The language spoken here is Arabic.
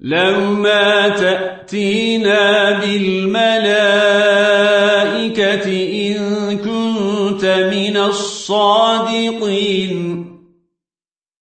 لو ما تأتينا بالملائكة إن كنت من الصادقين